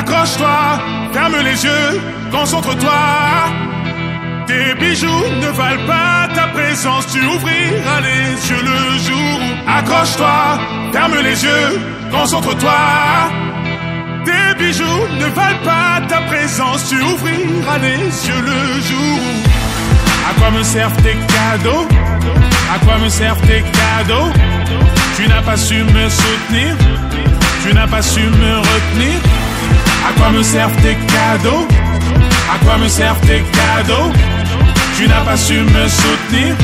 Accroche-toi, ferme les yeux, concentre-toi. Tes bijoux ne valent pas ta présence, tu ouvriras les yeux le jour. Accroche-toi, ferme les yeux, concentre-toi. Tes bijoux ne valent pas ta présence, tu ouvriras les yeux le jour. À quoi me servent tes cadeaux À quoi me servent tes cadeaux Tu n'as pas su me soutenir Tu n'as pas su me retenir À quoi me servent tes cadeaux À quoi me servent tes cadeaux Tu n'as pas su me soutenir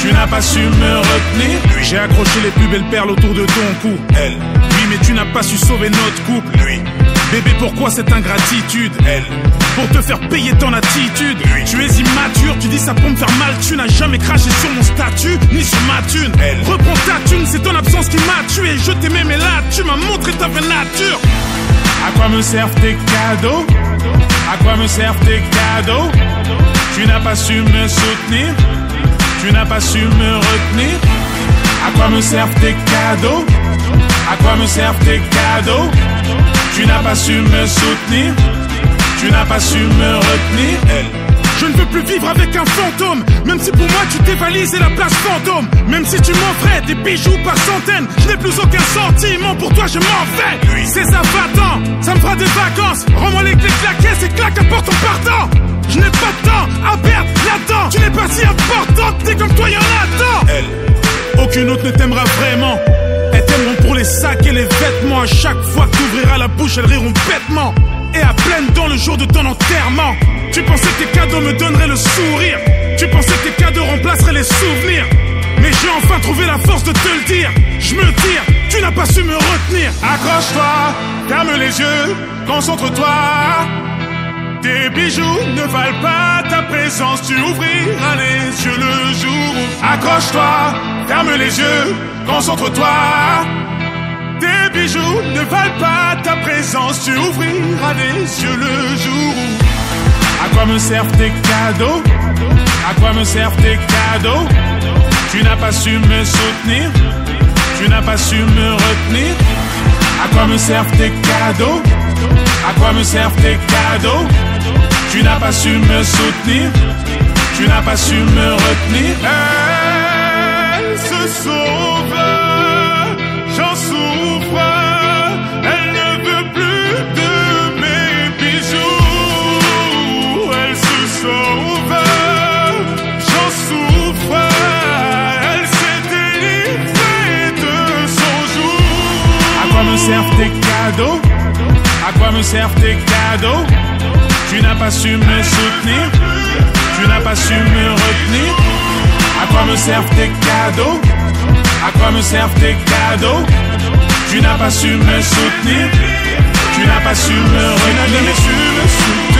tu n'as pas su me retenir. Lui, j'ai accroché les plus belles perles autour de ton cou. Elle, oui, mais tu n'as pas su sauver notre couple. Lui, bébé, pourquoi cette ingratitude Elle, pour te faire payer ton attitude. Tu es immature, tu dis ça pour me faire mal. Tu n'as jamais craché sur mon statut, ni sur ma thune. Elle, reprends ta thune, c'est ton absence qui m'a tué. Je t'aimais, mais là, tu m'as montré ta vraie nature. À quoi me servent tes cadeaux? À quoi me servent tes cadeaux? Tu n'as pas su me soutenir tu n'as pas su me retenir. À quoi me servent tes cadeaux? À quoi me servent tes cadeaux? Tu n'as pas su me soutenir. Tu n'as pas su me retenir. Je ne veux plus vivre avec un fantôme, même si pour moi tu dévalises la place fantôme. Même si tu m'offrais des bijoux par centaines, je n'ai plus aucun sentiment pour toi, je m'en vais. C'est ça, va ça me fera des vacances. Rends-moi les clés de la caisse et claque à porte en partant. Je n'ai pas de temps à perdre là-dedans. Tu n'es pas si importante, t'es comme toi, y'en a tant. Elle, aucune autre ne t'aimera vraiment. Elles t'aimeront pour les sacs et les vêtements. À chaque fois que t'ouvriras la bouche, elles riront bêtement. Et à pleine dents le jour de ton enterrement. Tu pensais que tes cadeaux me donneraient le sourire. Tu pensais que tes cadeaux remplaceraient les souvenirs. Mais j'ai enfin trouvé la force de te le dire. Je me tire, tu n'as pas su me retenir. Accroche-toi, ferme les yeux, concentre-toi. Tes bijoux ne valent pas ta présence, tu ouvriras les yeux le jour où. Accroche-toi, ferme les yeux, concentre-toi. Bijoux ne valent pas ta présence, tu ouvriras les yeux le jour où. À quoi me servent tes cadeaux? À quoi me servent tes cadeaux? Tu n'as pas su me soutenir, tu n'as pas su me retenir. À quoi me servent tes cadeaux? À quoi me servent tes cadeaux? Tu n'as pas su me soutenir, tu n'as pas su me retenir. Elle se sauve, cadeaux À quoi me servent tes cadeaux? Tu n'as pas su me soutenir. Tu n'as pas su me retenir. À quoi me servent tes cadeaux? À quoi me servent tes cadeaux? Tu n'as pas su me soutenir. Tu n'as pas su me retenir. Tu